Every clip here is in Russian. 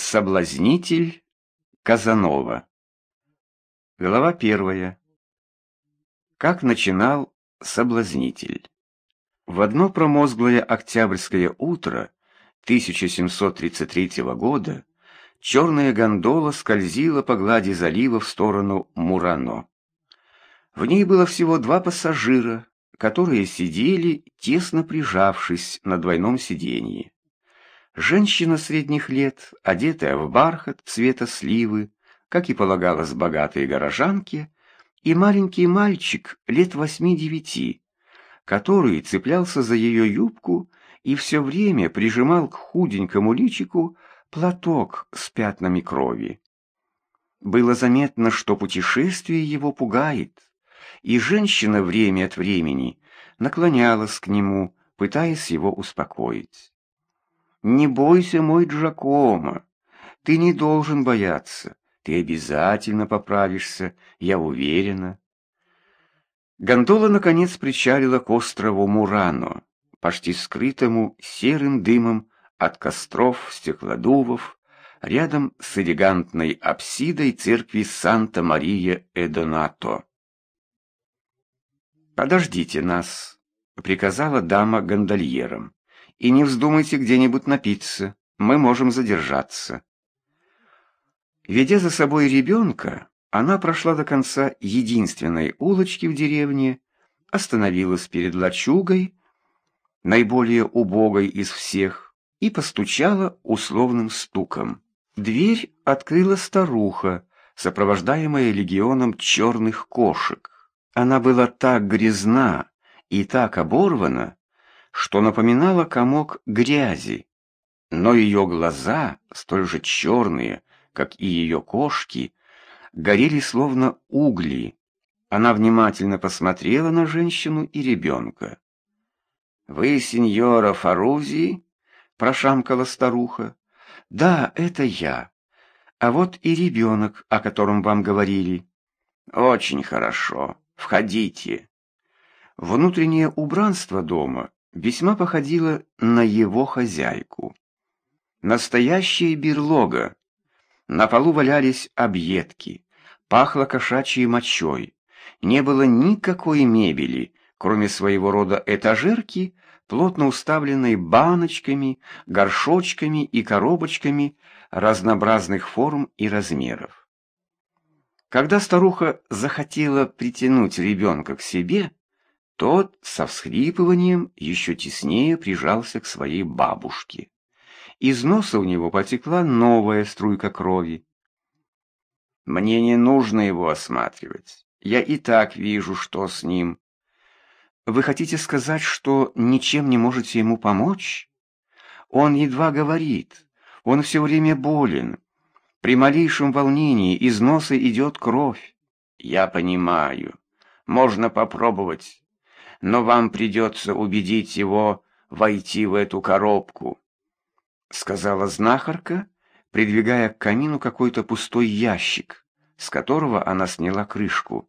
Соблазнитель Казанова Глава первая Как начинал соблазнитель В одно промозглое октябрьское утро 1733 года черная гондола скользила по глади залива в сторону Мурано. В ней было всего два пассажира, которые сидели, тесно прижавшись на двойном сиденье. Женщина средних лет, одетая в бархат цвета сливы, как и полагалось богатой горожанке, и маленький мальчик лет восьми-девяти, который цеплялся за ее юбку и все время прижимал к худенькому личику платок с пятнами крови. Было заметно, что путешествие его пугает, и женщина время от времени наклонялась к нему, пытаясь его успокоить. Не бойся, мой Джакомо. Ты не должен бояться. Ты обязательно поправишься, я уверена. Гондола, наконец, причалила к острову Мурано, почти скрытому серым дымом от костров стеклодувов, рядом с элегантной апсидой церкви Санта-Мария-Эдонато. «Подождите нас», — приказала дама гондольерам. И не вздумайте где-нибудь напиться, мы можем задержаться. Ведя за собой ребенка, она прошла до конца единственной улочки в деревне, остановилась перед лачугой, наиболее убогой из всех, и постучала условным стуком. Дверь открыла старуха, сопровождаемая легионом черных кошек. Она была так грязна и так оборвана, что напоминало комок грязи, но ее глаза, столь же черные, как и ее кошки, горели словно угли. Она внимательно посмотрела на женщину и ребенка. «Вы сеньора Фарузи?» — прошамкала старуха. «Да, это я. А вот и ребенок, о котором вам говорили». «Очень хорошо. Входите». Внутреннее убранство дома весьма походила на его хозяйку. Настоящая берлога. На полу валялись объедки, пахло кошачьей мочой. Не было никакой мебели, кроме своего рода этажерки, плотно уставленной баночками, горшочками и коробочками разнообразных форм и размеров. Когда старуха захотела притянуть ребенка к себе, тот со всхлипыванием еще теснее прижался к своей бабушке. Из носа у него потекла новая струйка крови. «Мне не нужно его осматривать. Я и так вижу, что с ним». «Вы хотите сказать, что ничем не можете ему помочь?» «Он едва говорит. Он все время болен. При малейшем волнении из носа идет кровь». «Я понимаю. Можно попробовать но вам придется убедить его войти в эту коробку», — сказала знахарка, придвигая к камину какой-то пустой ящик, с которого она сняла крышку.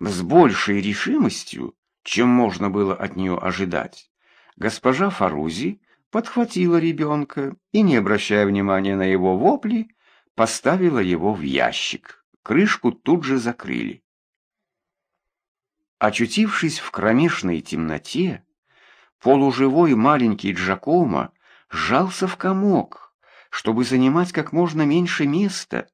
С большей решимостью, чем можно было от нее ожидать, госпожа Фарузи подхватила ребенка и, не обращая внимания на его вопли, поставила его в ящик. Крышку тут же закрыли. Очутившись в кромешной темноте, полуживой маленький Джакомо сжался в комок, чтобы занимать как можно меньше места.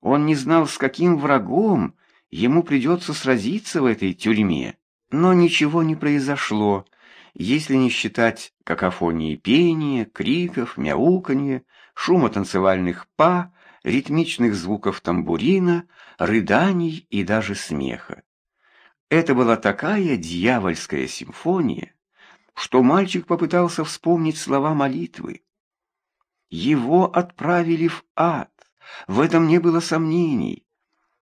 Он не знал, с каким врагом ему придется сразиться в этой тюрьме. Но ничего не произошло, если не считать какофонии пения, криков, мяуканья, шума танцевальных па, ритмичных звуков тамбурина, рыданий и даже смеха. Это была такая дьявольская симфония, что мальчик попытался вспомнить слова молитвы. Его отправили в ад, в этом не было сомнений,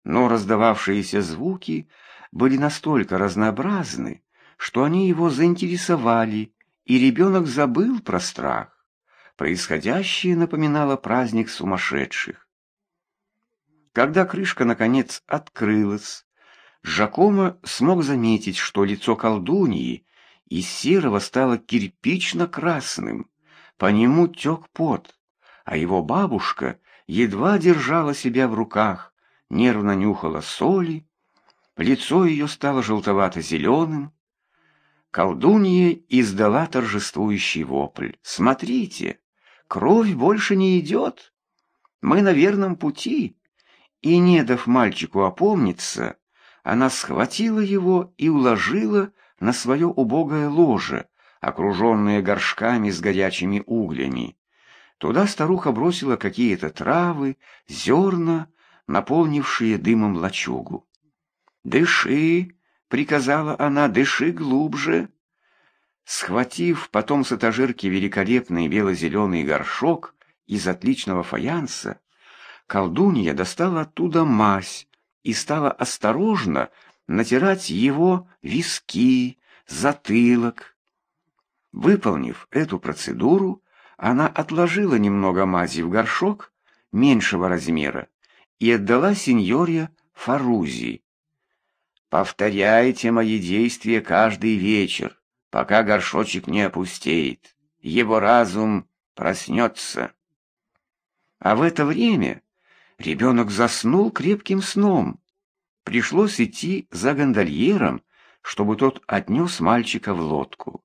но раздававшиеся звуки были настолько разнообразны, что они его заинтересовали, и ребенок забыл про страх. Происходящее напоминало праздник сумасшедших. Когда крышка, наконец, открылась, Жакомо смог заметить, что лицо колдуньи из серого стало кирпично-красным, по нему тек пот, а его бабушка едва держала себя в руках, нервно нюхала соли, лицо ее стало желтовато-зеленым. Колдунья издала торжествующий вопль. «Смотрите, кровь больше не идет. Мы на верном пути». И, не дав мальчику опомниться, она схватила его и уложила на свое убогое ложе, окруженное горшками с горячими углями. Туда старуха бросила какие-то травы, зерна, наполнившие дымом лачугу. «Дыши!» — приказала она, «дыши глубже!» Схватив потом с этажерки великолепный бело-зеленый горшок из отличного фаянса, колдунья достала оттуда мазь и стала осторожно натирать его виски, затылок. Выполнив эту процедуру, она отложила немного мази в горшок меньшего размера и отдала сеньоре Фарузи. «Повторяйте мои действия каждый вечер, пока горшочек не опустеет. Его разум проснется». А в это время ребенок заснул крепким сном. Пришлось идти за гондольером, чтобы тот отнес мальчика в лодку.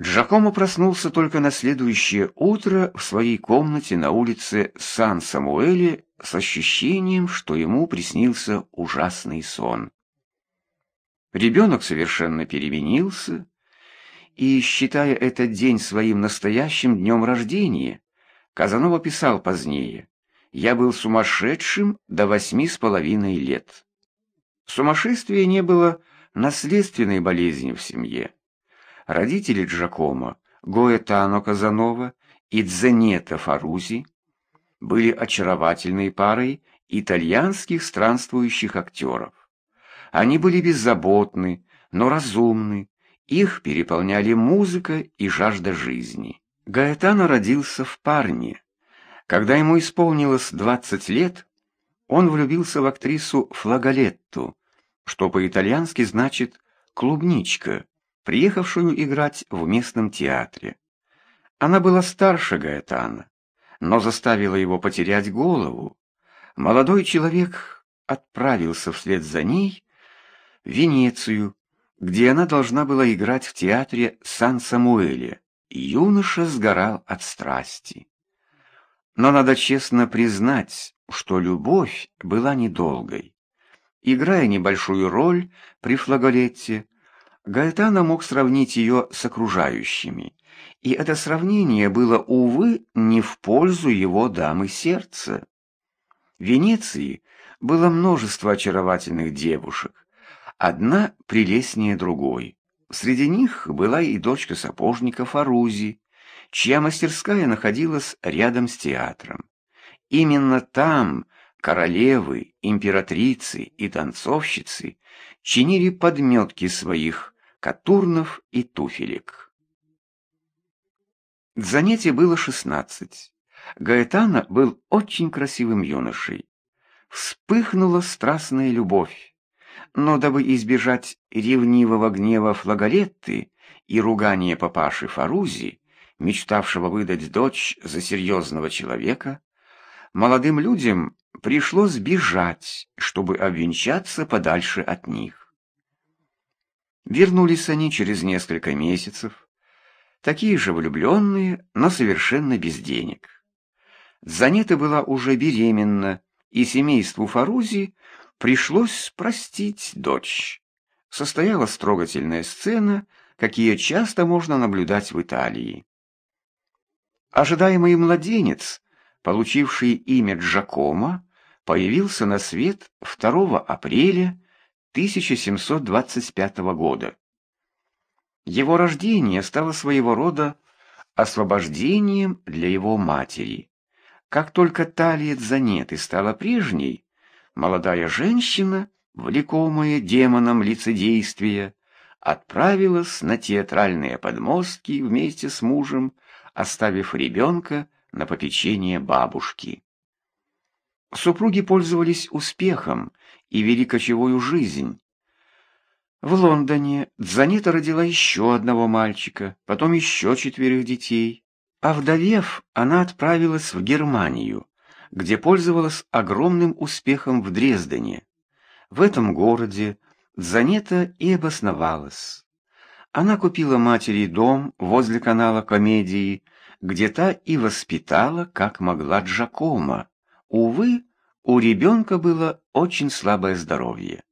Джакомо проснулся только на следующее утро в своей комнате на улице Сан-Самуэле с ощущением, что ему приснился ужасный сон. Ребенок совершенно переменился, и, считая этот день своим настоящим днем рождения, Казанова писал позднее, «Я был сумасшедшим до восьми с половиной лет». Сумасшествие не было наследственной болезнью в семье. Родители Джакомо, Гоэтано Казанова и Дзенета Фарузи, были очаровательной парой итальянских странствующих актеров. Они были беззаботны, но разумны, их переполняли музыка и жажда жизни. Гаэтано родился в Парне. Когда ему исполнилось 20 лет, он влюбился в актрису Флаголетту, что по-итальянски значит «клубничка», приехавшую играть в местном театре. Она была старше Гаэтана, но заставила его потерять голову. Молодой человек отправился вслед за ней в Венецию, где она должна была играть в театре Сан-Самуэле. Юноша сгорал от страсти. Но надо честно признать, что любовь была недолгой. Играя небольшую роль при Флаголетте, Гаэтано мог сравнить ее с окружающими, и это сравнение было, увы, не в пользу его дамы сердца. В Венеции было множество очаровательных девушек, одна прелестнее другой. Среди них была и дочка сапожника Фарузи, чья мастерская находилась рядом с театром. Именно там королевы, императрицы и танцовщицы чинили подметки своих Катурнов и Туфелек. Занятие было шестнадцать. Гаэтана был очень красивым юношей. Вспыхнула страстная любовь. Но дабы избежать ревнивого гнева Флаголетты и ругания папаши Фарузи, мечтавшего выдать дочь за серьезного человека, молодым людям пришлось бежать, чтобы обвенчаться подальше от них. Вернулись они через несколько месяцев, такие же влюбленные, но совершенно без денег. Занета была уже беременна, и семейству Фарузи пришлось простить дочь. Состоялась трогательная сцена, какие часто можно наблюдать в Италии. Ожидаемый младенец, получивший имя Джакомо, появился на свет 2 апреля 1725 года. Его рождение стало своего рода освобождением для его матери. Как только талия Занеты стала прежней, молодая женщина, влекомая демоном лицедействия, отправилась на театральные подмостки вместе с мужем, оставив ребенка на попечение бабушки. Супруги пользовались успехом и вели кочевую жизнь. В Лондоне Дзанита родила еще одного мальчика, потом еще четверых детей. Овдовев, она отправилась в Германию, где пользовалась огромным успехом в Дрездене. В этом городе Занета и обосновалась. Она купила матери дом возле канала комедии, где та и воспитала, как могла Джакома. Увы, у ребенка было очень слабое здоровье.